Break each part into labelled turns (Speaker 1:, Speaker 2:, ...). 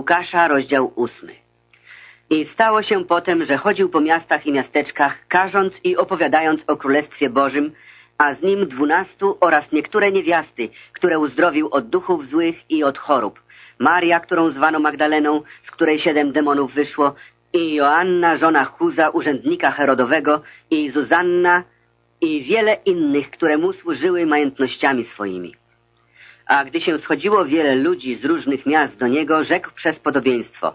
Speaker 1: Łukasza, rozdział ósmy. I stało się potem, że chodził po miastach i miasteczkach, każąc i opowiadając o Królestwie Bożym, a z nim dwunastu oraz niektóre niewiasty, które uzdrowił od duchów złych i od chorób. Maria, którą zwano Magdaleną, z której siedem demonów wyszło, i Joanna, żona Chuza, urzędnika Herodowego, i Zuzanna, i wiele innych, które mu służyły majątnościami swoimi. A gdy się schodziło wiele ludzi z różnych miast do niego, rzekł przez podobieństwo.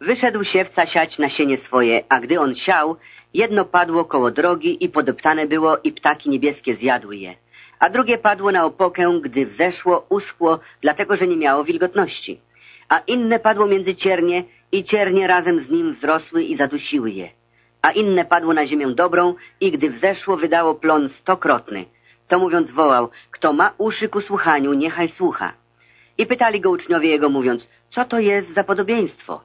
Speaker 1: Wyszedł siewca siać nasienie swoje, a gdy on siał, jedno padło koło drogi i podeptane było i ptaki niebieskie zjadły je. A drugie padło na opokę, gdy wzeszło, uschło, dlatego że nie miało wilgotności. A inne padło między ciernie i ciernie razem z nim wzrosły i zadusiły je. A inne padło na ziemię dobrą i gdy wzeszło, wydało plon stokrotny. To mówiąc wołał, kto ma uszy ku słuchaniu, niechaj słucha. I pytali go uczniowie jego, mówiąc, co to jest za podobieństwo?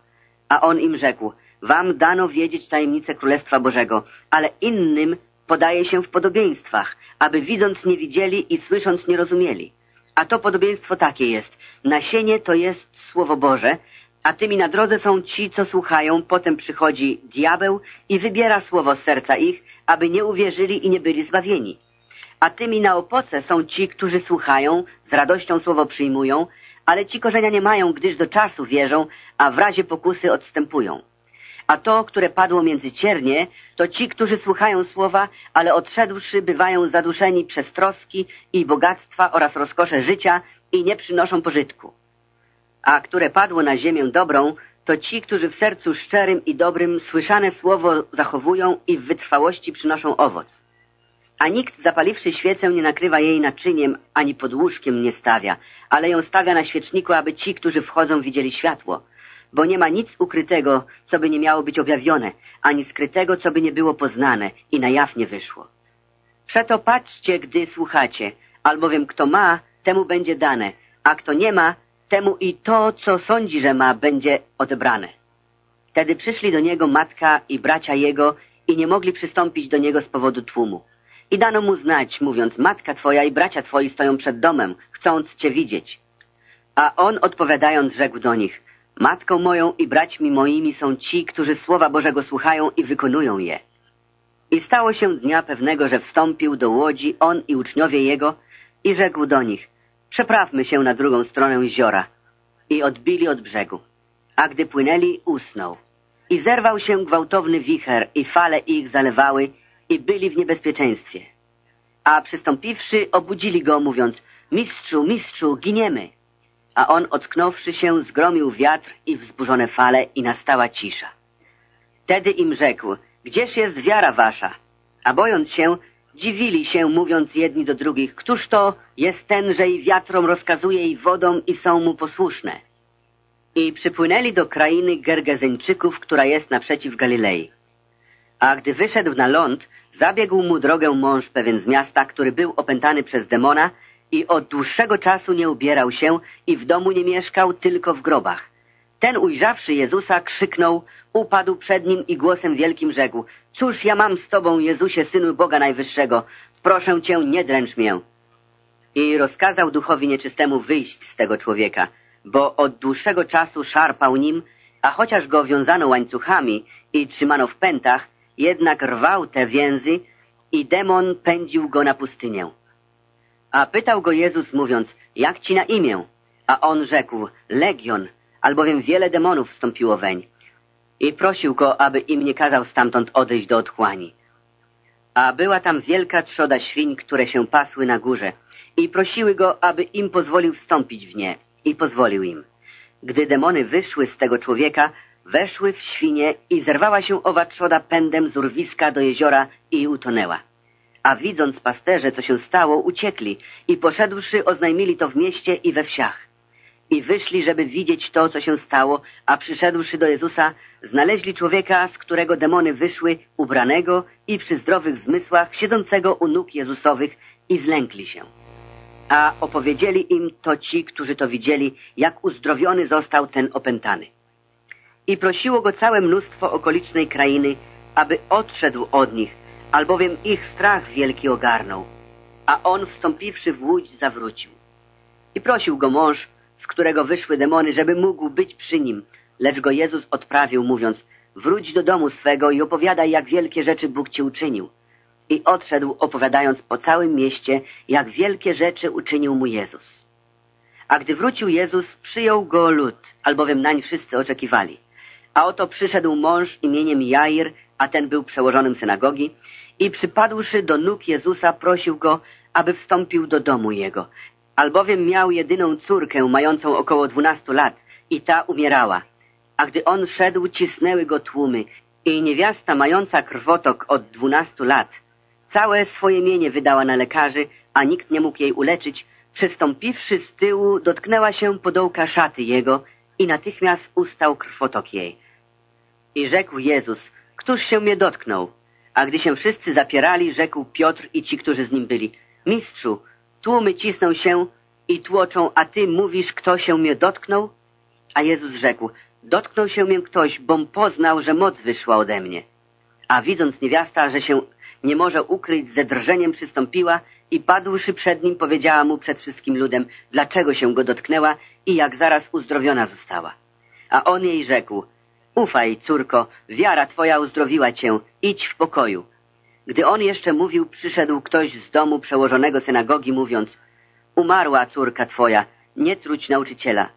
Speaker 1: A on im rzekł, wam dano wiedzieć tajemnicę Królestwa Bożego, ale innym podaje się w podobieństwach, aby widząc nie widzieli i słysząc nie rozumieli. A to podobieństwo takie jest. Nasienie to jest Słowo Boże, a tymi na drodze są ci, co słuchają, potem przychodzi diabeł i wybiera słowo z serca ich, aby nie uwierzyli i nie byli zbawieni. A tymi na opoce są ci, którzy słuchają, z radością słowo przyjmują, ale ci korzenia nie mają, gdyż do czasu wierzą, a w razie pokusy odstępują. A to, które padło między ciernie, to ci, którzy słuchają słowa, ale odszedłszy bywają zaduszeni przez troski i bogactwa oraz rozkosze życia i nie przynoszą pożytku. A które padło na ziemię dobrą, to ci, którzy w sercu szczerym i dobrym słyszane słowo zachowują i w wytrwałości przynoszą owoc. A nikt zapaliwszy świecę nie nakrywa jej naczyniem, ani pod łóżkiem nie stawia, ale ją stawia na świeczniku, aby ci, którzy wchodzą, widzieli światło. Bo nie ma nic ukrytego, co by nie miało być objawione, ani skrytego, co by nie było poznane i na jaw nie wyszło. Przeto patrzcie, gdy słuchacie, albowiem kto ma, temu będzie dane, a kto nie ma, temu i to, co sądzi, że ma, będzie odebrane. Wtedy przyszli do niego matka i bracia jego i nie mogli przystąpić do niego z powodu tłumu. I dano mu znać, mówiąc, matka twoja i bracia twoi stoją przed domem, chcąc cię widzieć. A on odpowiadając rzekł do nich, matką moją i braćmi moimi są ci, którzy słowa Bożego słuchają i wykonują je. I stało się dnia pewnego, że wstąpił do łodzi on i uczniowie jego i rzekł do nich, przeprawmy się na drugą stronę jeziora. I odbili od brzegu. A gdy płynęli, usnął. I zerwał się gwałtowny wicher i fale ich zalewały i byli w niebezpieczeństwie. A przystąpiwszy, obudzili go, mówiąc, mistrzu, mistrzu, giniemy. A on, ocknąwszy się, zgromił wiatr i wzburzone fale i nastała cisza. Wtedy im rzekł, gdzież jest wiara wasza? A bojąc się, dziwili się, mówiąc jedni do drugich, któż to jest ten, że i wiatrom rozkazuje i wodą i są mu posłuszne? I przypłynęli do krainy Gergezeńczyków, która jest naprzeciw Galilei. A gdy wyszedł na ląd, zabiegł mu drogę mąż pewien z miasta, który był opętany przez demona i od dłuższego czasu nie ubierał się i w domu nie mieszkał, tylko w grobach. Ten ujrzawszy Jezusa krzyknął, upadł przed nim i głosem wielkim rzekł, cóż ja mam z Tobą, Jezusie, Synu Boga Najwyższego, proszę Cię, nie dręcz mię. I rozkazał duchowi nieczystemu wyjść z tego człowieka, bo od dłuższego czasu szarpał nim, a chociaż go wiązano łańcuchami i trzymano w pętach, jednak rwał te więzy i demon pędził go na pustynię. A pytał go Jezus mówiąc, jak ci na imię? A on rzekł, Legion, albowiem wiele demonów wstąpiło weń. I prosił go, aby im nie kazał stamtąd odejść do otchłani. A była tam wielka trzoda świń, które się pasły na górze i prosiły go, aby im pozwolił wstąpić w nie i pozwolił im. Gdy demony wyszły z tego człowieka, weszły w świnie i zerwała się owa trzoda pędem z urwiska do jeziora i utonęła. A widząc pasterze, co się stało, uciekli i poszedłszy oznajmili to w mieście i we wsiach. I wyszli, żeby widzieć to, co się stało, a przyszedłszy do Jezusa, znaleźli człowieka, z którego demony wyszły, ubranego i przy zdrowych zmysłach, siedzącego u nóg Jezusowych i zlękli się. A opowiedzieli im to ci, którzy to widzieli, jak uzdrowiony został ten opętany i prosiło go całe mnóstwo okolicznej krainy, aby odszedł od nich, albowiem ich strach wielki ogarnął. A on, wstąpiwszy w łódź, zawrócił. I prosił go mąż, z którego wyszły demony, żeby mógł być przy nim. Lecz go Jezus odprawił, mówiąc, wróć do domu swego i opowiadaj, jak wielkie rzeczy Bóg ci uczynił. I odszedł, opowiadając po całym mieście, jak wielkie rzeczy uczynił mu Jezus. A gdy wrócił Jezus, przyjął go lud, albowiem nań wszyscy oczekiwali. A oto przyszedł mąż imieniem Jair, a ten był przełożonym synagogi, i przypadłszy do nóg Jezusa, prosił go, aby wstąpił do domu jego, albowiem miał jedyną córkę mającą około dwunastu lat i ta umierała. A gdy on szedł, cisnęły go tłumy i niewiasta mająca krwotok od dwunastu lat całe swoje mienie wydała na lekarzy, a nikt nie mógł jej uleczyć, przystąpiwszy z tyłu, dotknęła się podołka szaty jego i natychmiast ustał krwotok jej. I rzekł Jezus, któż się mnie dotknął? A gdy się wszyscy zapierali, rzekł Piotr i ci, którzy z nim byli, Mistrzu, tłumy cisną się i tłoczą, a ty mówisz, kto się mnie dotknął? A Jezus rzekł, dotknął się mnie ktoś, bom poznał, że moc wyszła ode mnie. A widząc niewiasta, że się nie może ukryć, ze drżeniem przystąpiła i padłszy przed nim powiedziała mu przed wszystkim ludem, dlaczego się go dotknęła i jak zaraz uzdrowiona została. A on jej rzekł, ufaj, córko, wiara twoja uzdrowiła cię, idź w pokoju. Gdy on jeszcze mówił, przyszedł ktoś z domu przełożonego synagogi, mówiąc, umarła córka twoja, nie truć nauczyciela.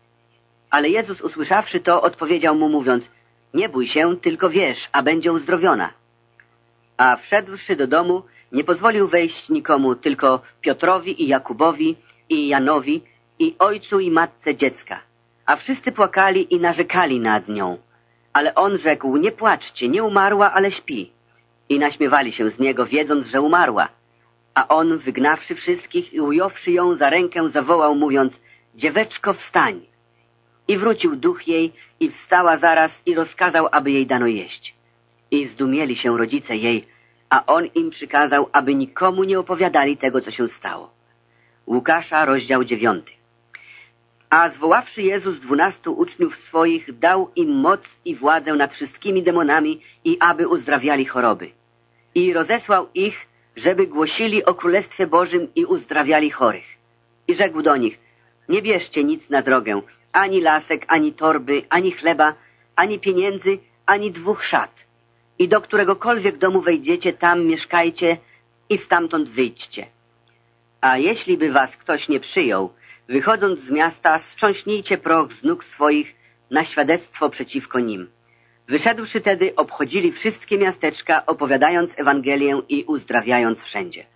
Speaker 1: Ale Jezus usłyszawszy to, odpowiedział mu mówiąc, nie bój się, tylko wiesz, a będzie uzdrowiona. A wszedłszy do domu, nie pozwolił wejść nikomu, tylko Piotrowi i Jakubowi i Janowi i ojcu i matce dziecka. A wszyscy płakali i narzekali nad nią. Ale on rzekł, nie płaczcie, nie umarła, ale śpi. I naśmiewali się z niego, wiedząc, że umarła. A on, wygnawszy wszystkich i ująwszy ją za rękę, zawołał, mówiąc, dzieweczko, wstań. I wrócił duch jej i wstała zaraz i rozkazał, aby jej dano jeść. I zdumieli się rodzice jej, a on im przykazał, aby nikomu nie opowiadali tego, co się stało. Łukasza, rozdział dziewiąty. A zwoławszy Jezus dwunastu uczniów swoich, dał im moc i władzę nad wszystkimi demonami i aby uzdrawiali choroby. I rozesłał ich, żeby głosili o Królestwie Bożym i uzdrawiali chorych. I rzekł do nich, nie bierzcie nic na drogę, ani lasek, ani torby, ani chleba, ani pieniędzy, ani dwóch szat. I do któregokolwiek domu wejdziecie, tam mieszkajcie i stamtąd wyjdźcie. A jeśli by was ktoś nie przyjął, wychodząc z miasta, strząśnijcie proch z nóg swoich na świadectwo przeciwko nim. Wyszedłszy tedy, obchodzili wszystkie miasteczka, opowiadając Ewangelię i uzdrawiając wszędzie.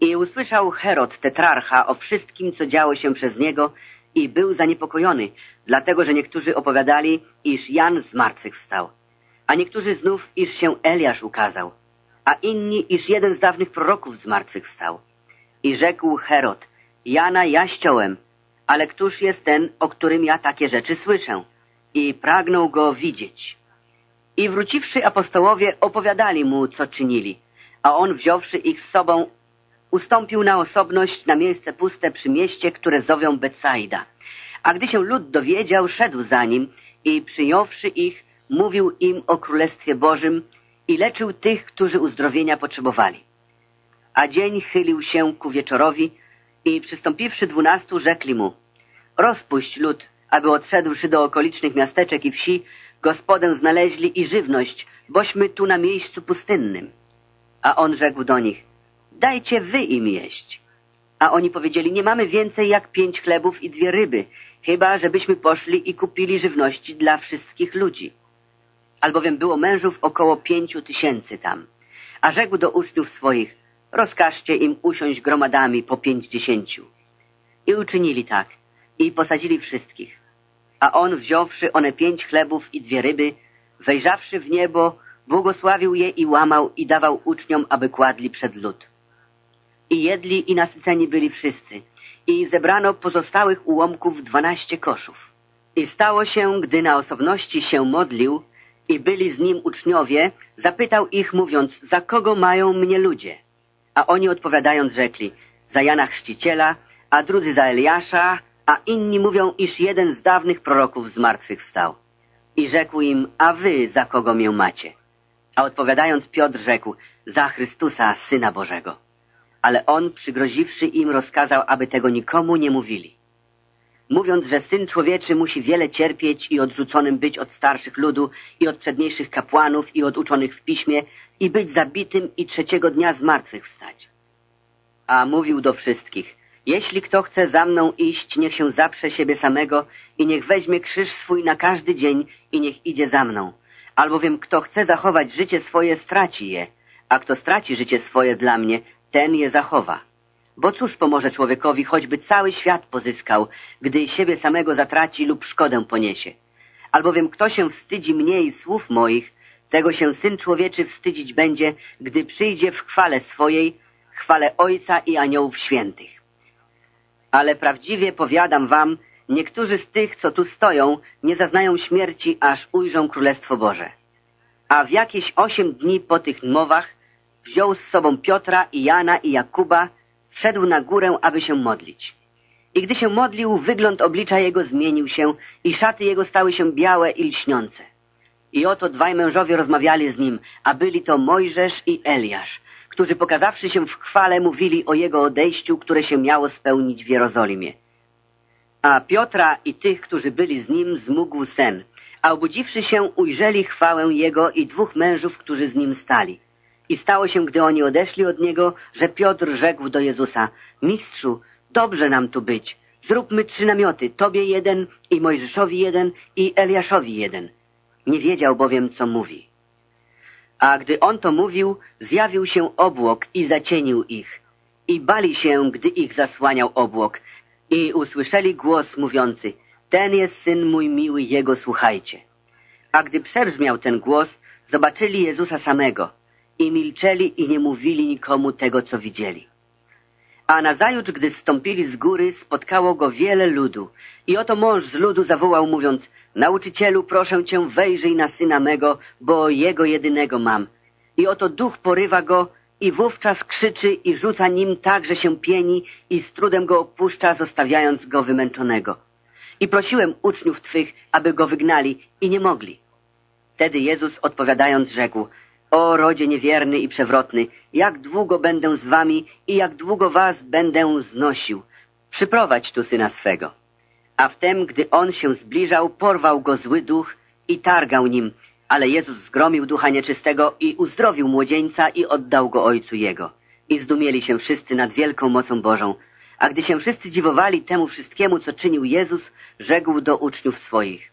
Speaker 1: I usłyszał Herod, tetrarcha, o wszystkim, co działo się przez niego i był zaniepokojony, dlatego, że niektórzy opowiadali, iż Jan z martwych wstał, a niektórzy znów, iż się Eliasz ukazał, a inni, iż jeden z dawnych proroków z martwych wstał. I rzekł Herod, Jana ja ściąłem, ale któż jest ten, o którym ja takie rzeczy słyszę? I pragnął go widzieć. I wróciwszy apostołowie opowiadali mu, co czynili, a on wziąwszy ich z sobą, ustąpił na osobność na miejsce puste przy mieście, które zowią Betsaida. A gdy się lud dowiedział, szedł za nim i przyjąwszy ich, mówił im o Królestwie Bożym i leczył tych, którzy uzdrowienia potrzebowali. A dzień chylił się ku wieczorowi i przystąpiwszy dwunastu, rzekli mu Rozpuść lud, aby odszedłszy do okolicznych miasteczek i wsi, gospodę znaleźli i żywność, bośmy tu na miejscu pustynnym. A on rzekł do nich, dajcie wy im jeść. A oni powiedzieli, nie mamy więcej jak pięć chlebów i dwie ryby, chyba żebyśmy poszli i kupili żywności dla wszystkich ludzi. Albowiem było mężów około pięciu tysięcy tam. A rzekł do uczniów swoich, rozkażcie im usiąść gromadami po pięćdziesięciu. I uczynili tak, i posadzili wszystkich. A on, wziąwszy one pięć chlebów i dwie ryby, wejrzawszy w niebo, błogosławił je i łamał i dawał uczniom, aby kładli przed lud. I jedli i nasyceni byli wszyscy. I zebrano pozostałych ułomków dwanaście koszów. I stało się, gdy na osobności się modlił i byli z nim uczniowie, zapytał ich, mówiąc, za kogo mają mnie ludzie? A oni odpowiadając rzekli, za Jana Chrzciciela, a drudzy za Eliasza, a inni mówią, iż jeden z dawnych proroków z martwych wstał. I rzekł im, a wy za kogo mię macie? A odpowiadając Piotr rzekł, za Chrystusa, Syna Bożego. Ale on, przygroziwszy im, rozkazał, aby tego nikomu nie mówili. mówiąc, że Syn Człowieczy musi wiele cierpieć i odrzuconym być od starszych ludu i od przedniejszych kapłanów i od uczonych w piśmie i być zabitym i trzeciego dnia z martwych wstać. A mówił do wszystkich, jeśli kto chce za mną iść, niech się zaprze siebie samego i niech weźmie krzyż swój na każdy dzień i niech idzie za mną. Albowiem kto chce zachować życie swoje, straci je, a kto straci życie swoje dla mnie, ten je zachowa. Bo cóż pomoże człowiekowi, choćby cały świat pozyskał, gdy siebie samego zatraci lub szkodę poniesie? Albowiem kto się wstydzi mnie i słów moich, tego się Syn Człowieczy wstydzić będzie, gdy przyjdzie w chwale swojej, chwale Ojca i aniołów świętych. Ale prawdziwie powiadam wam, niektórzy z tych, co tu stoją, nie zaznają śmierci, aż ujrzą Królestwo Boże. A w jakieś osiem dni po tych mowach wziął z sobą Piotra i Jana i Jakuba, wszedł na górę, aby się modlić. I gdy się modlił, wygląd oblicza jego zmienił się i szaty jego stały się białe i lśniące. I oto dwaj mężowie rozmawiali z nim, a byli to Mojżesz i Eliasz, którzy pokazawszy się w chwale mówili o jego odejściu, które się miało spełnić w Jerozolimie. A Piotra i tych, którzy byli z nim, zmógł sen, a obudziwszy się, ujrzeli chwałę jego i dwóch mężów, którzy z nim stali. I stało się, gdy oni odeszli od niego, że Piotr rzekł do Jezusa, Mistrzu, dobrze nam tu być. Zróbmy trzy namioty, Tobie jeden i Mojżeszowi jeden i Eliaszowi jeden. Nie wiedział bowiem, co mówi. A gdy on to mówił, zjawił się obłok i zacienił ich. I bali się, gdy ich zasłaniał obłok. I usłyszeli głos mówiący, ten jest syn mój miły, jego słuchajcie. A gdy przebrzmiał ten głos, zobaczyli Jezusa samego i milczeli i nie mówili nikomu tego, co widzieli. A nazajutrz, gdy zstąpili z góry, spotkało go wiele ludu. I oto mąż z ludu zawołał, mówiąc, Nauczycielu, proszę cię, wejrzyj na syna mego, bo jego jedynego mam. I oto duch porywa go i wówczas krzyczy i rzuca nim tak, że się pieni i z trudem go opuszcza, zostawiając go wymęczonego. I prosiłem uczniów twych, aby go wygnali i nie mogli. Wtedy Jezus odpowiadając rzekł, o rodzie niewierny i przewrotny, jak długo będę z wami i jak długo was będę znosił. Przyprowadź tu syna swego. A wtem, gdy on się zbliżał, porwał go zły duch i targał nim, ale Jezus zgromił ducha nieczystego i uzdrowił młodzieńca i oddał go ojcu jego. I zdumieli się wszyscy nad wielką mocą Bożą. A gdy się wszyscy dziwowali temu wszystkiemu, co czynił Jezus, rzekł do uczniów swoich.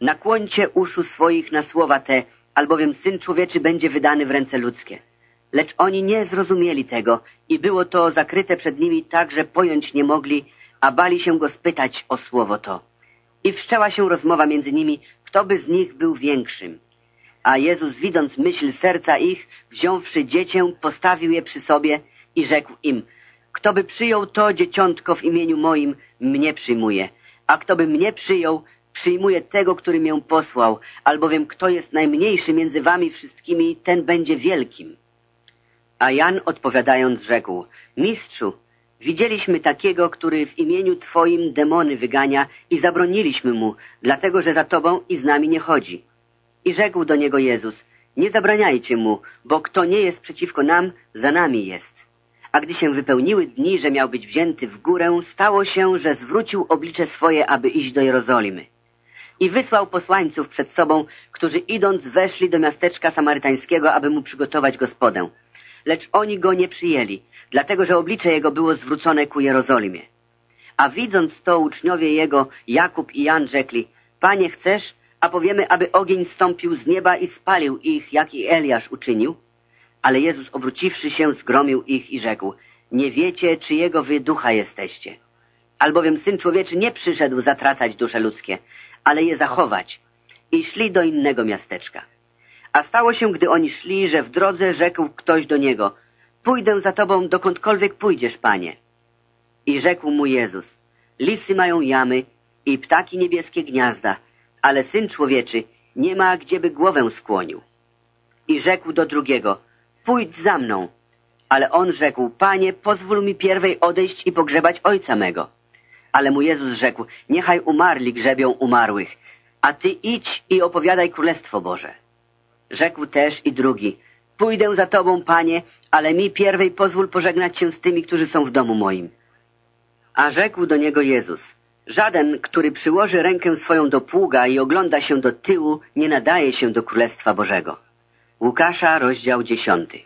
Speaker 1: Nakłońcie uszu swoich na słowa te, albowiem Syn Człowieczy będzie wydany w ręce ludzkie. Lecz oni nie zrozumieli tego i było to zakryte przed nimi tak, że pojąć nie mogli, a bali się go spytać o słowo to. I wszczęła się rozmowa między nimi, kto by z nich był większym. A Jezus, widząc myśl serca ich, wziąwszy dziecię, postawił je przy sobie i rzekł im, kto by przyjął to dzieciątko w imieniu moim, mnie przyjmuje, a kto by mnie przyjął, przyjmuje tego, który mię posłał, albowiem kto jest najmniejszy między wami wszystkimi, ten będzie wielkim. A Jan odpowiadając rzekł, mistrzu, Widzieliśmy takiego, który w imieniu Twoim demony wygania i zabroniliśmy mu, dlatego że za Tobą i z nami nie chodzi. I rzekł do niego Jezus, nie zabraniajcie mu, bo kto nie jest przeciwko nam, za nami jest. A gdy się wypełniły dni, że miał być wzięty w górę, stało się, że zwrócił oblicze swoje, aby iść do Jerozolimy. I wysłał posłańców przed sobą, którzy idąc weszli do miasteczka samarytańskiego, aby mu przygotować gospodę. Lecz oni go nie przyjęli, dlatego że oblicze jego było zwrócone ku Jerozolimie. A widząc to uczniowie jego, Jakub i Jan rzekli, Panie chcesz, a powiemy, aby ogień stąpił z nieba i spalił ich, jak i Eliasz uczynił? Ale Jezus obróciwszy się, zgromił ich i rzekł, nie wiecie, czyjego wy ducha jesteście. Albowiem Syn Człowieczy nie przyszedł zatracać dusze ludzkie, ale je zachować. I szli do innego miasteczka. A stało się, gdy oni szli, że w drodze rzekł ktoś do niego, Pójdę za tobą, dokądkolwiek pójdziesz, panie. I rzekł mu Jezus, lisy mają jamy i ptaki niebieskie gniazda, ale Syn Człowieczy nie ma, gdzieby głowę skłonił. I rzekł do drugiego, pójdź za mną. Ale on rzekł, panie, pozwól mi pierwej odejść i pogrzebać ojca mego. Ale mu Jezus rzekł, niechaj umarli grzebią umarłych, a ty idź i opowiadaj Królestwo Boże. Rzekł też i drugi, pójdę za tobą, panie, ale mi pierwej pozwól pożegnać się z tymi, którzy są w domu moim. A rzekł do niego Jezus, Żaden, który przyłoży rękę swoją do pługa i ogląda się do tyłu, nie nadaje się do Królestwa Bożego. Łukasza, rozdział dziesiąty.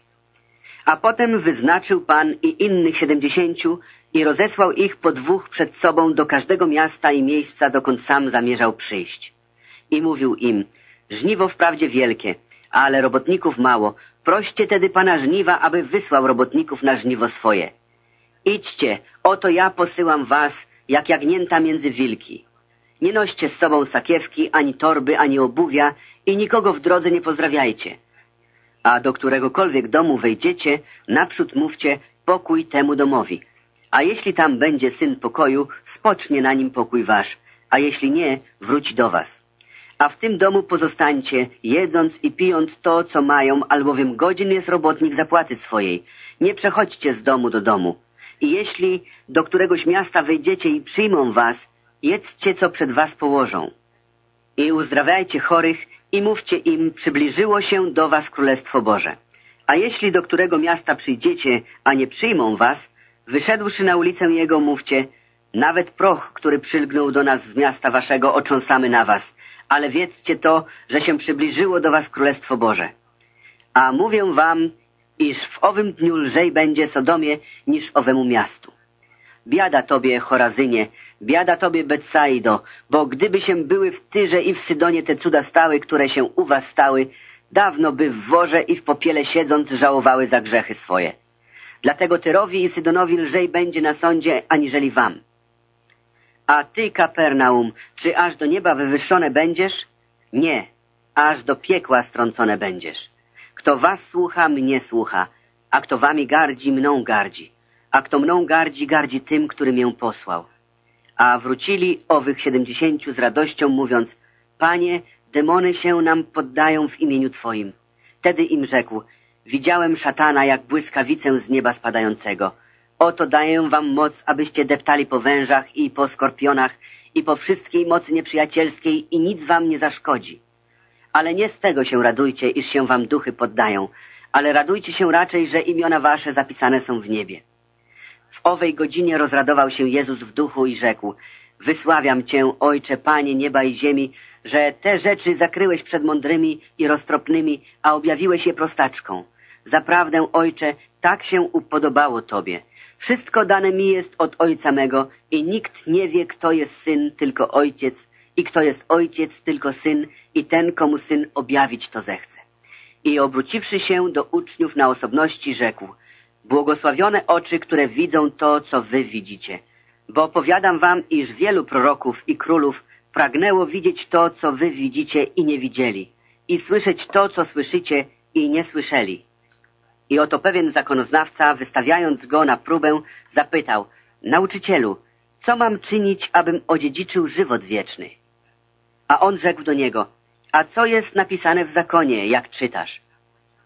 Speaker 1: A potem wyznaczył Pan i innych siedemdziesięciu i rozesłał ich po dwóch przed sobą do każdego miasta i miejsca, dokąd sam zamierzał przyjść. I mówił im, żniwo wprawdzie wielkie, ale robotników mało. Proście tedy Pana żniwa, aby wysłał robotników na żniwo swoje. Idźcie, oto ja posyłam was, jak jagnięta między wilki. Nie noście z sobą sakiewki, ani torby, ani obuwia i nikogo w drodze nie pozdrawiajcie. A do któregokolwiek domu wejdziecie, naprzód mówcie pokój temu domowi. A jeśli tam będzie syn pokoju, spocznie na nim pokój wasz, a jeśli nie, wróci do was. A w tym domu pozostańcie, jedząc i pijąc to, co mają, albowiem godzin jest robotnik zapłaty swojej. Nie przechodźcie z domu do domu. I jeśli do któregoś miasta wejdziecie i przyjmą was, jedzcie, co przed was położą. I uzdrawiajcie chorych i mówcie im, przybliżyło się do was Królestwo Boże. A jeśli do którego miasta przyjdziecie, a nie przyjmą was, wyszedłszy na ulicę jego, mówcie, nawet proch, który przylgnął do nas z miasta waszego, ocząsamy na was, ale wiedzcie to, że się przybliżyło do was Królestwo Boże. A mówię wam, iż w owym dniu lżej będzie Sodomie niż owemu miastu. Biada tobie, Chorazynie, biada tobie, Betsaido, bo gdyby się były w Tyrze i w Sydonie te cuda stały, które się u was stały, dawno by w worze i w popiele siedząc żałowały za grzechy swoje. Dlatego Tyrowi i Sydonowi lżej będzie na sądzie, aniżeli wam. A ty, Kapernaum, czy aż do nieba wywyższone będziesz? Nie, aż do piekła strącone będziesz. Kto was słucha, mnie słucha, a kto wami gardzi, mną gardzi, a kto mną gardzi, gardzi tym, który mię posłał. A wrócili owych siedemdziesięciu z radością, mówiąc, Panie, demony się nam poddają w imieniu Twoim. Wtedy im rzekł, widziałem szatana jak błyskawicę z nieba spadającego. Oto daję wam moc, abyście deptali po wężach i po skorpionach i po wszystkiej mocy nieprzyjacielskiej i nic wam nie zaszkodzi. Ale nie z tego się radujcie, iż się wam duchy poddają, ale radujcie się raczej, że imiona wasze zapisane są w niebie. W owej godzinie rozradował się Jezus w duchu i rzekł, Wysławiam Cię, Ojcze, Panie nieba i ziemi, że te rzeczy zakryłeś przed mądrymi i roztropnymi, a objawiłeś je prostaczką. Zaprawdę, Ojcze, tak się upodobało Tobie. Wszystko dane mi jest od Ojca mego i nikt nie wie, kto jest Syn, tylko Ojciec i kto jest Ojciec, tylko Syn i ten, komu Syn objawić to zechce. I obróciwszy się do uczniów na osobności, rzekł, błogosławione oczy, które widzą to, co wy widzicie. Bo powiadam wam, iż wielu proroków i królów pragnęło widzieć to, co wy widzicie i nie widzieli, i słyszeć to, co słyszycie i nie słyszeli. I oto pewien zakonoznawca, wystawiając go na próbę, zapytał, nauczycielu, co mam czynić, abym odziedziczył żywot wieczny? A on rzekł do niego, a co jest napisane w zakonie, jak czytasz?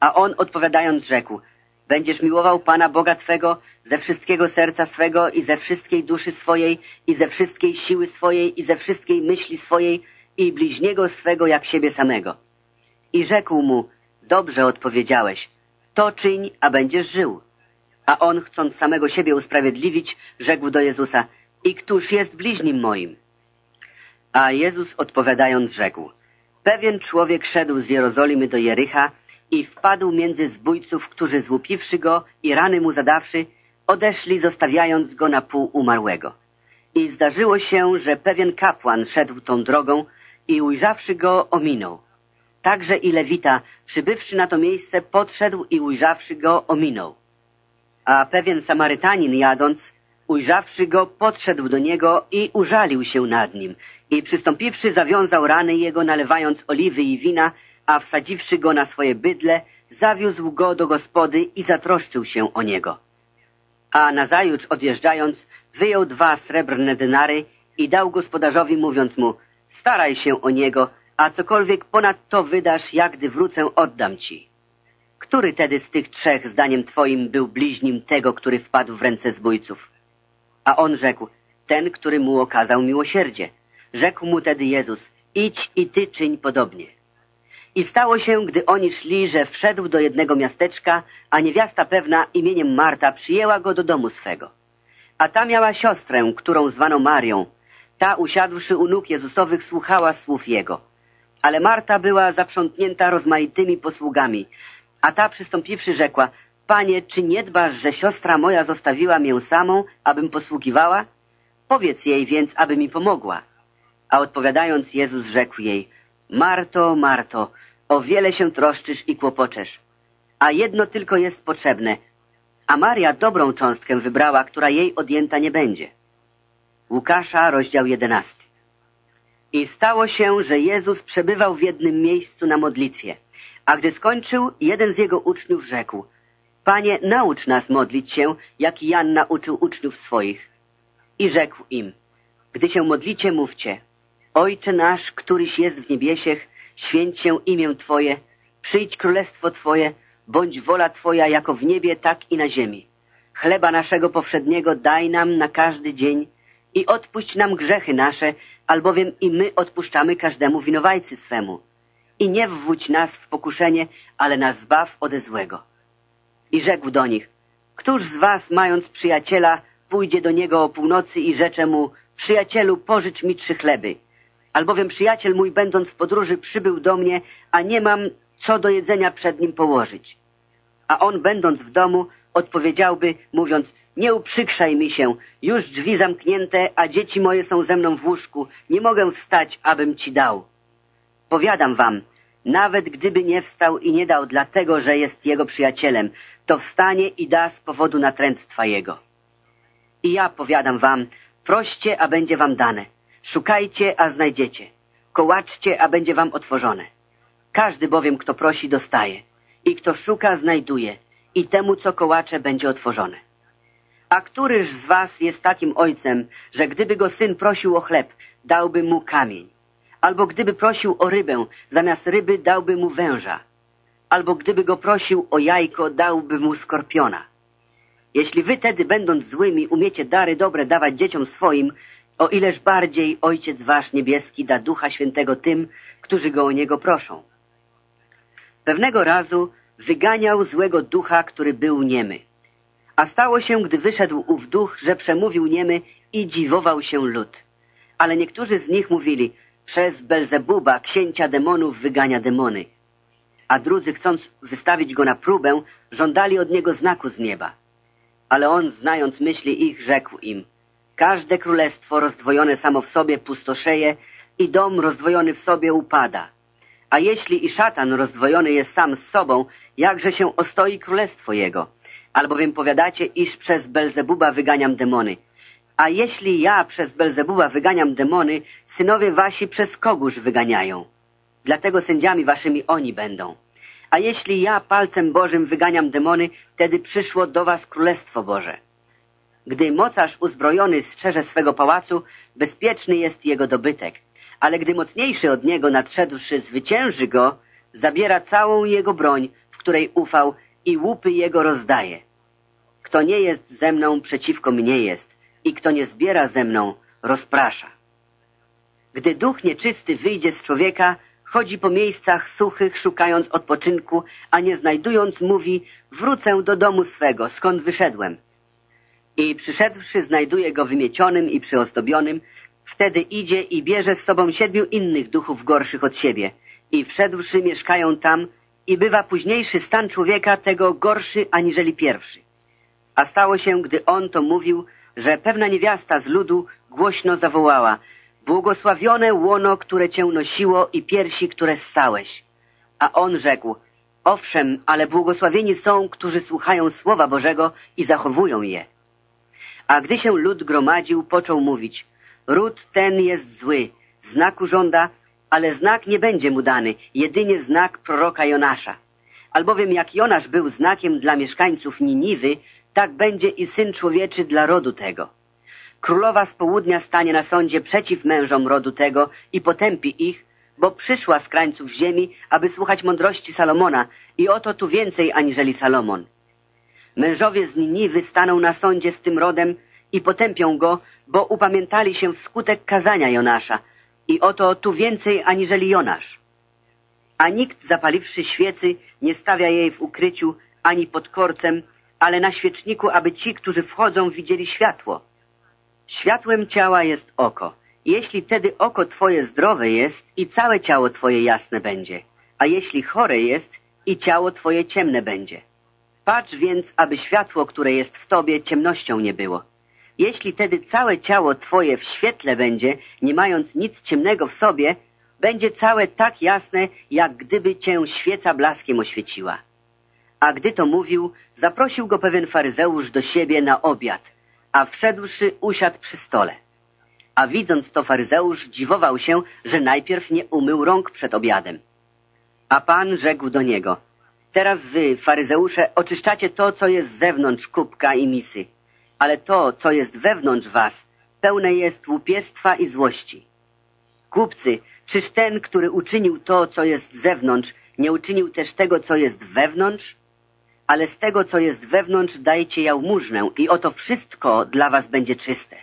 Speaker 1: A on odpowiadając rzekł, będziesz miłował Pana Boga Twego ze wszystkiego serca swego i ze wszystkiej duszy swojej i ze wszystkiej siły swojej i ze wszystkiej myśli swojej i bliźniego swego jak siebie samego. I rzekł mu, dobrze odpowiedziałeś, to czyń, a będziesz żył. A on, chcąc samego siebie usprawiedliwić, rzekł do Jezusa, i któż jest bliźnim moim? A Jezus odpowiadając rzekł, pewien człowiek szedł z Jerozolimy do Jericha i wpadł między zbójców, którzy złupiwszy go i rany mu zadawszy, odeszli, zostawiając go na pół umarłego. I zdarzyło się, że pewien kapłan szedł tą drogą i ujrzawszy go, ominął. Także i Lewita, przybywszy na to miejsce, podszedł i ujrzawszy go, ominął. A pewien Samarytanin jadąc, ujrzawszy go, podszedł do niego i użalił się nad nim. I przystąpiwszy, zawiązał rany jego, nalewając oliwy i wina, a wsadziwszy go na swoje bydle, zawiózł go do gospody i zatroszczył się o niego. A nazajutrz odjeżdżając, wyjął dwa srebrne denary i dał gospodarzowi, mówiąc mu, staraj się o niego, a cokolwiek ponad to wydasz, jak gdy wrócę, oddam ci. Który tedy z tych trzech, zdaniem twoim, był bliźnim tego, który wpadł w ręce zbójców? A on rzekł, ten, który mu okazał miłosierdzie. Rzekł mu tedy Jezus, idź i ty czyń podobnie. I stało się, gdy oni szli, że wszedł do jednego miasteczka, a niewiasta pewna imieniem Marta przyjęła go do domu swego. A ta miała siostrę, którą zwano Marią. Ta, usiadłszy u nóg Jezusowych, słuchała słów Jego. Ale Marta była zaprzątnięta rozmaitymi posługami, a ta przystąpiwszy rzekła, Panie, czy nie dbasz, że siostra moja zostawiła mię samą, abym posługiwała? Powiedz jej więc, aby mi pomogła. A odpowiadając, Jezus rzekł jej, Marto, Marto, o wiele się troszczysz i kłopoczesz, a jedno tylko jest potrzebne, a Maria dobrą cząstkę wybrała, która jej odjęta nie będzie. Łukasza, rozdział jedenasty. I stało się, że Jezus przebywał w jednym miejscu na modlitwie, a gdy skończył, jeden z jego uczniów rzekł, Panie, naucz nas modlić się, jak Jan nauczył uczniów swoich. I rzekł im, gdy się modlicie, mówcie, Ojcze nasz, któryś jest w niebiesiech, święć się imię Twoje, przyjdź królestwo Twoje, bądź wola Twoja jako w niebie, tak i na ziemi. Chleba naszego powszedniego daj nam na każdy dzień i odpuść nam grzechy nasze, albowiem i my odpuszczamy każdemu winowajcy swemu. I nie wwódź nas w pokuszenie, ale nas zbaw ode złego. I rzekł do nich, Któż z was, mając przyjaciela, pójdzie do niego o północy i rzecze mu, Przyjacielu, pożycz mi trzy chleby. Albowiem przyjaciel mój, będąc w podróży, przybył do mnie, a nie mam co do jedzenia przed nim położyć. A on, będąc w domu, odpowiedziałby, mówiąc, nie uprzykrzaj mi się, już drzwi zamknięte, a dzieci moje są ze mną w łóżku, nie mogę wstać, abym ci dał. Powiadam wam, nawet gdyby nie wstał i nie dał dlatego, że jest jego przyjacielem, to wstanie i da z powodu natręctwa jego. I ja powiadam wam, proście, a będzie wam dane. Szukajcie, a znajdziecie. Kołaczcie, a będzie wam otworzone. Każdy bowiem, kto prosi, dostaje. I kto szuka, znajduje. I temu, co kołacze, będzie otworzone. A któryż z was jest takim ojcem, że gdyby go syn prosił o chleb, dałby mu kamień? Albo gdyby prosił o rybę, zamiast ryby dałby mu węża? Albo gdyby go prosił o jajko, dałby mu skorpiona? Jeśli wy tedy, będąc złymi, umiecie dary dobre dawać dzieciom swoim, o ileż bardziej Ojciec Wasz Niebieski da Ducha Świętego tym, którzy Go o Niego proszą. Pewnego razu wyganiał złego ducha, który był niemy. A stało się, gdy wyszedł ów duch, że przemówił niemy i dziwował się lud. Ale niektórzy z nich mówili, przez Belzebuba, księcia demonów, wygania demony. A drudzy, chcąc wystawić go na próbę, żądali od niego znaku z nieba. Ale on, znając myśli ich, rzekł im, każde królestwo rozdwojone samo w sobie pustoszeje i dom rozdwojony w sobie upada. A jeśli i szatan rozdwojony jest sam z sobą, jakże się ostoi królestwo jego? Albowiem powiadacie, iż przez Belzebuba wyganiam demony. A jeśli ja przez Belzebuba wyganiam demony, synowie wasi przez kogóż wyganiają? Dlatego sędziami waszymi oni będą. A jeśli ja palcem Bożym wyganiam demony, wtedy przyszło do was Królestwo Boże. Gdy mocarz uzbrojony strzeże swego pałacu, bezpieczny jest jego dobytek, ale gdy mocniejszy od niego nadszedłszy zwycięży go, zabiera całą jego broń, w której ufał i łupy jego rozdaje. Kto nie jest ze mną, przeciwko mnie jest i kto nie zbiera ze mną, rozprasza. Gdy duch nieczysty wyjdzie z człowieka, chodzi po miejscach suchych, szukając odpoczynku, a nie znajdując, mówi, wrócę do domu swego, skąd wyszedłem. I przyszedłszy, znajduje go wymiecionym i przyozdobionym, wtedy idzie i bierze z sobą siedmiu innych duchów gorszych od siebie. I wszedłszy, mieszkają tam i bywa późniejszy stan człowieka tego gorszy aniżeli pierwszy. A stało się, gdy on to mówił, że pewna niewiasta z ludu głośno zawołała Błogosławione łono, które cię nosiło i piersi, które ssałeś. A on rzekł, owszem, ale błogosławieni są, którzy słuchają Słowa Bożego i zachowują je. A gdy się lud gromadził, począł mówić, ród ten jest zły, znaku żąda, ale znak nie będzie mu dany, jedynie znak proroka Jonasza. Albowiem jak Jonasz był znakiem dla mieszkańców Niniwy, tak będzie i Syn Człowieczy dla rodu tego. Królowa z południa stanie na sądzie przeciw mężom rodu tego i potępi ich, bo przyszła z krańców ziemi, aby słuchać mądrości Salomona i oto tu więcej aniżeli Salomon. Mężowie z Niniwy staną na sądzie z tym rodem i potępią go, bo upamiętali się wskutek kazania Jonasza. I oto tu więcej aniżeli Jonasz. A nikt zapaliwszy świecy nie stawia jej w ukryciu ani pod korcem, ale na świeczniku, aby ci, którzy wchodzą, widzieli światło. Światłem ciała jest oko. Jeśli tedy oko twoje zdrowe jest i całe ciało twoje jasne będzie, a jeśli chore jest i ciało twoje ciemne będzie. Patrz więc, aby światło, które jest w tobie, ciemnością nie było. Jeśli tedy całe ciało twoje w świetle będzie, nie mając nic ciemnego w sobie, będzie całe tak jasne, jak gdyby cię świeca blaskiem oświeciła. A gdy to mówił, zaprosił go pewien faryzeusz do siebie na obiad, a wszedłszy usiadł przy stole. A widząc to faryzeusz dziwował się, że najpierw nie umył rąk przed obiadem. A Pan rzekł do niego, teraz wy, faryzeusze, oczyszczacie to, co jest z zewnątrz kubka i misy, ale to, co jest wewnątrz was, pełne jest łupiestwa i złości. Głupcy, czyż ten, który uczynił to, co jest z zewnątrz, nie uczynił też tego, co jest wewnątrz? Ale z tego, co jest wewnątrz, dajcie jałmużnę i oto wszystko dla was będzie czyste.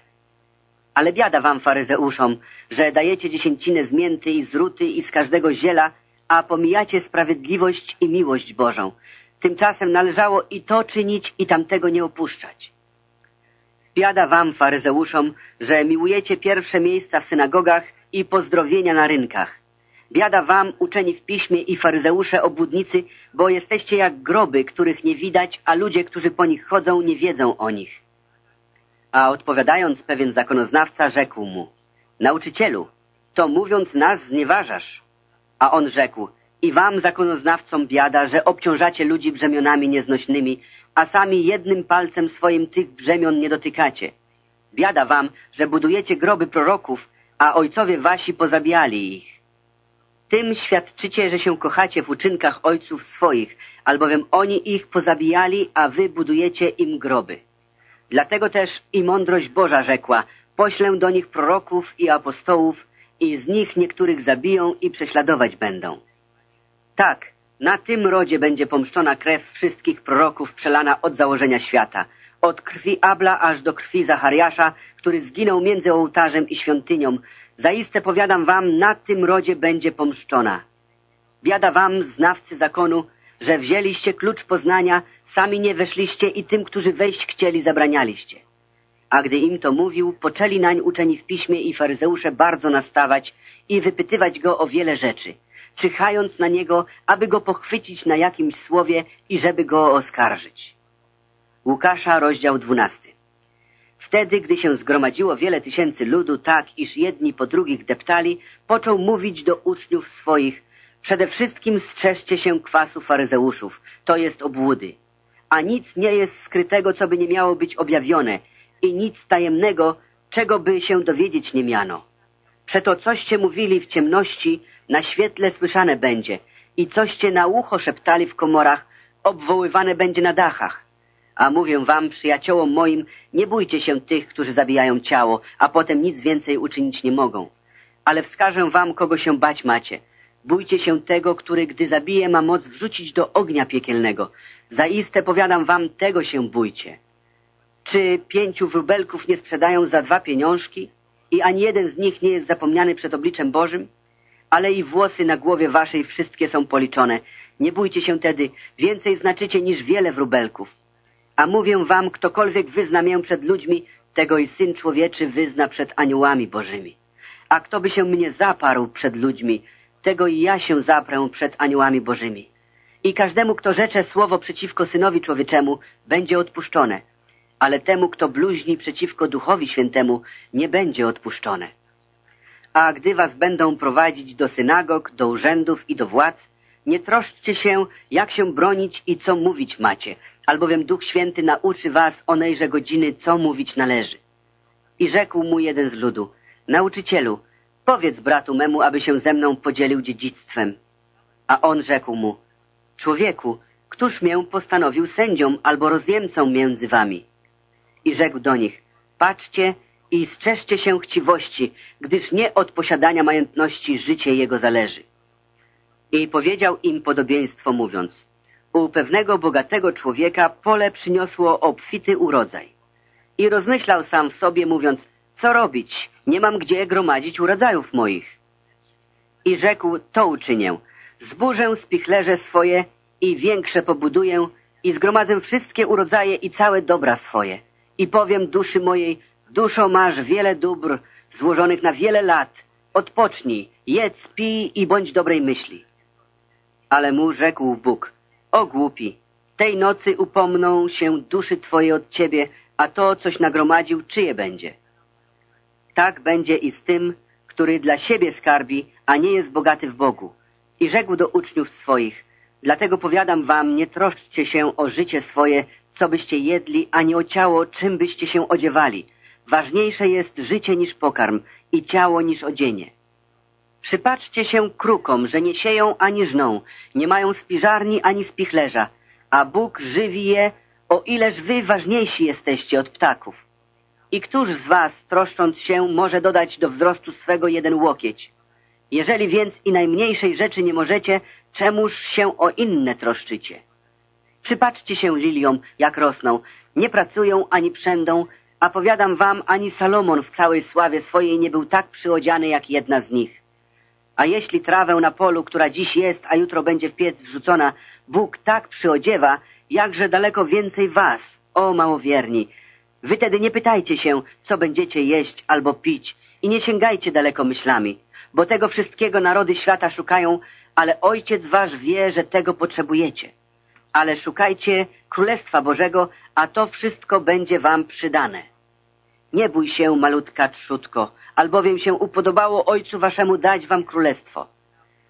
Speaker 1: Ale biada wam, faryzeuszom, że dajecie dziesięcinę z mięty i z ruty i z każdego ziela, a pomijacie sprawiedliwość i miłość Bożą. Tymczasem należało i to czynić, i tamtego nie opuszczać. Biada wam, faryzeuszom, że miłujecie pierwsze miejsca w synagogach i pozdrowienia na rynkach. Biada wam, uczeni w piśmie i faryzeusze obłudnicy, bo jesteście jak groby, których nie widać, a ludzie, którzy po nich chodzą, nie wiedzą o nich. A odpowiadając pewien zakonoznawca, rzekł mu, Nauczycielu, to mówiąc nas znieważasz. A on rzekł, i wam, zakonoznawcom, biada, że obciążacie ludzi brzemionami nieznośnymi, a sami jednym palcem swoim tych brzemion nie dotykacie. Biada wam, że budujecie groby proroków, a ojcowie wasi pozabijali ich. Tym świadczycie, że się kochacie w uczynkach ojców swoich, albowiem oni ich pozabijali, a wy budujecie im groby. Dlatego też i mądrość Boża rzekła, poślę do nich proroków i apostołów i z nich niektórych zabiją i prześladować będą. Tak, na tym rodzie będzie pomszczona krew wszystkich proroków przelana od założenia świata, od krwi Abla aż do krwi Zachariasza, który zginął między ołtarzem i świątynią. Zaiste powiadam wam, na tym rodzie będzie pomszczona. Biada wam, znawcy zakonu, że wzięliście klucz poznania, sami nie weszliście i tym, którzy wejść chcieli, zabranialiście. A gdy im to mówił, poczęli nań uczeni w piśmie i faryzeusze bardzo nastawać i wypytywać go o wiele rzeczy, czyhając na niego, aby go pochwycić na jakimś słowie i żeby go oskarżyć. Łukasza, rozdział dwunasty. Wtedy, gdy się zgromadziło wiele tysięcy ludu, tak iż jedni po drugich deptali, począł mówić do uczniów swoich, przede wszystkim strzeżcie się kwasu faryzeuszów, to jest obłudy. A nic nie jest skrytego, co by nie miało być objawione i nic tajemnego, czego by się dowiedzieć nie miano. Przeto coście mówili w ciemności, na świetle słyszane będzie i coście na ucho szeptali w komorach, obwoływane będzie na dachach. A mówię wam, przyjaciołom moim, nie bójcie się tych, którzy zabijają ciało, a potem nic więcej uczynić nie mogą. Ale wskażę wam, kogo się bać macie. Bójcie się tego, który, gdy zabije, ma moc wrzucić do ognia piekielnego. Zaiste powiadam wam, tego się bójcie. Czy pięciu wróbelków nie sprzedają za dwa pieniążki i ani jeden z nich nie jest zapomniany przed obliczem Bożym? Ale i włosy na głowie waszej wszystkie są policzone. Nie bójcie się tedy, więcej znaczycie niż wiele wróbelków. A mówię wam, ktokolwiek wyzna mię przed ludźmi, tego i Syn Człowieczy wyzna przed aniołami Bożymi. A kto by się mnie zaparł przed ludźmi, tego i ja się zaprę przed aniołami Bożymi. I każdemu, kto rzecze słowo przeciwko Synowi Człowieczemu, będzie odpuszczone, ale temu, kto bluźni przeciwko Duchowi Świętemu, nie będzie odpuszczone. A gdy was będą prowadzić do synagog, do urzędów i do władz, nie troszczcie się, jak się bronić i co mówić macie, albowiem Duch Święty nauczy was onejże godziny, co mówić należy. I rzekł mu jeden z ludu, nauczycielu, powiedz bratu memu, aby się ze mną podzielił dziedzictwem. A on rzekł mu, człowieku, któż mię postanowił sędzią albo rozjemcą między wami? I rzekł do nich, patrzcie i strzeżcie się chciwości, gdyż nie od posiadania majątności życie jego zależy. I powiedział im podobieństwo mówiąc, u pewnego bogatego człowieka pole przyniosło obfity urodzaj. I rozmyślał sam w sobie, mówiąc, co robić? Nie mam gdzie gromadzić urodzajów moich. I rzekł, to uczynię. Zburzę spichlerze swoje i większe pobuduję i zgromadzę wszystkie urodzaje i całe dobra swoje. I powiem duszy mojej, duszo masz wiele dóbr, złożonych na wiele lat. Odpocznij, jedz, pij i bądź dobrej myśli. Ale mu rzekł Bóg, o głupi, tej nocy upomną się duszy twoje od ciebie, a to, coś nagromadził, czyje będzie? Tak będzie i z tym, który dla siebie skarbi, a nie jest bogaty w Bogu. I rzekł do uczniów swoich, dlatego powiadam wam, nie troszczcie się o życie swoje, co byście jedli, ani o ciało, czym byście się odziewali. Ważniejsze jest życie niż pokarm i ciało niż odzienie. Przypatrzcie się krukom, że nie sieją ani żną, nie mają spiżarni ani spichlerza, a Bóg żywi je, o ileż wy ważniejsi jesteście od ptaków. I któż z was, troszcząc się, może dodać do wzrostu swego jeden łokieć? Jeżeli więc i najmniejszej rzeczy nie możecie, czemuż się o inne troszczycie? Przypatrzcie się liliom, jak rosną, nie pracują ani przędą, a powiadam wam, ani Salomon w całej sławie swojej nie był tak przyodziany jak jedna z nich. A jeśli trawę na polu, która dziś jest, a jutro będzie w piec wrzucona, Bóg tak przyodziewa, jakże daleko więcej was, o małowierni. Wy tedy nie pytajcie się, co będziecie jeść albo pić i nie sięgajcie daleko myślami, bo tego wszystkiego narody świata szukają, ale Ojciec wasz wie, że tego potrzebujecie. Ale szukajcie Królestwa Bożego, a to wszystko będzie wam przydane. Nie bój się, malutka trzutko, albowiem się upodobało Ojcu waszemu dać wam królestwo.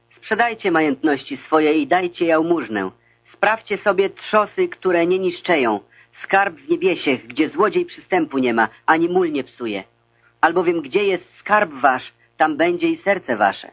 Speaker 1: Sprzedajcie majątności swoje i dajcie jałmużnę. Sprawdźcie sobie trzosy, które nie niszczeją, skarb w niebiesiech, gdzie złodziej przystępu nie ma, ani mól nie psuje. Albowiem gdzie jest skarb wasz, tam będzie i serce wasze.